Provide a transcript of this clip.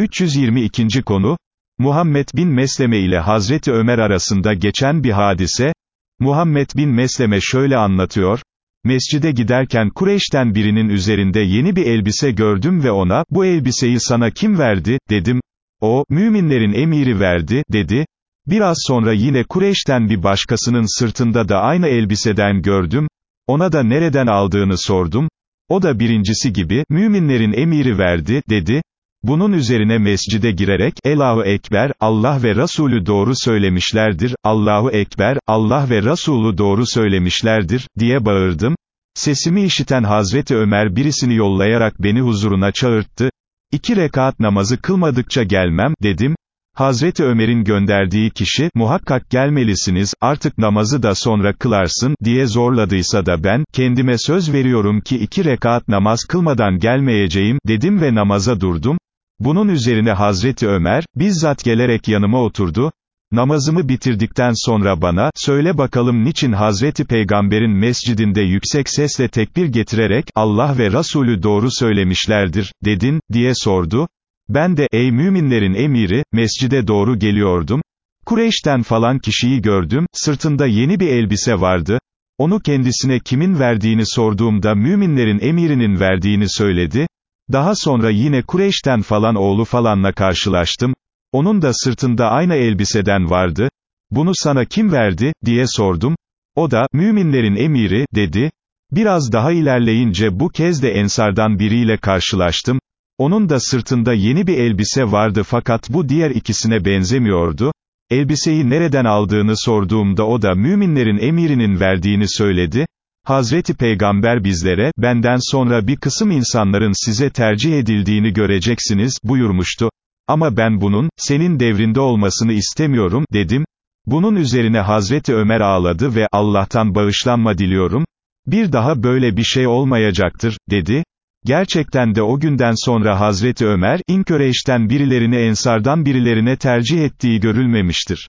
322. konu, Muhammed bin Mesleme ile Hazreti Ömer arasında geçen bir hadise, Muhammed bin Mesleme şöyle anlatıyor, Mescide giderken Kureyş'ten birinin üzerinde yeni bir elbise gördüm ve ona, bu elbiseyi sana kim verdi, dedim, o, müminlerin emiri verdi, dedi, biraz sonra yine Kureyş'ten bir başkasının sırtında da aynı elbiseden gördüm, ona da nereden aldığını sordum, o da birincisi gibi, müminlerin emiri verdi, dedi, bunun üzerine mescide girerek, Allahu Ekber, Allah ve Resulü doğru söylemişlerdir, Allahu Ekber, Allah ve Resulü doğru söylemişlerdir, diye bağırdım. Sesimi işiten Hazreti Ömer birisini yollayarak beni huzuruna çağırttı. İki rekat namazı kılmadıkça gelmem, dedim. Hazreti Ömer'in gönderdiği kişi, muhakkak gelmelisiniz, artık namazı da sonra kılarsın, diye zorladıysa da ben, kendime söz veriyorum ki iki rekat namaz kılmadan gelmeyeceğim, dedim ve namaza durdum. Bunun üzerine Hazreti Ömer, bizzat gelerek yanıma oturdu, namazımı bitirdikten sonra bana, söyle bakalım niçin Hazreti Peygamber'in mescidinde yüksek sesle tekbir getirerek, Allah ve Resulü doğru söylemişlerdir, dedin, diye sordu, ben de, ey müminlerin emiri, mescide doğru geliyordum, Kureyş'ten falan kişiyi gördüm, sırtında yeni bir elbise vardı, onu kendisine kimin verdiğini sorduğumda müminlerin emirinin verdiğini söyledi, daha sonra yine Kureyş'ten falan oğlu falanla karşılaştım, onun da sırtında aynı elbiseden vardı, bunu sana kim verdi, diye sordum, o da, müminlerin emiri, dedi, biraz daha ilerleyince bu kez de ensardan biriyle karşılaştım, onun da sırtında yeni bir elbise vardı fakat bu diğer ikisine benzemiyordu, elbiseyi nereden aldığını sorduğumda o da müminlerin emirinin verdiğini söyledi, Hazreti Peygamber bizlere, benden sonra bir kısım insanların size tercih edildiğini göreceksiniz, buyurmuştu. Ama ben bunun, senin devrinde olmasını istemiyorum, dedim. Bunun üzerine Hazreti Ömer ağladı ve, Allah'tan bağışlanma diliyorum. Bir daha böyle bir şey olmayacaktır, dedi. Gerçekten de o günden sonra Hazreti Ömer, İnköreş'ten birilerini Ensardan birilerine tercih ettiği görülmemiştir.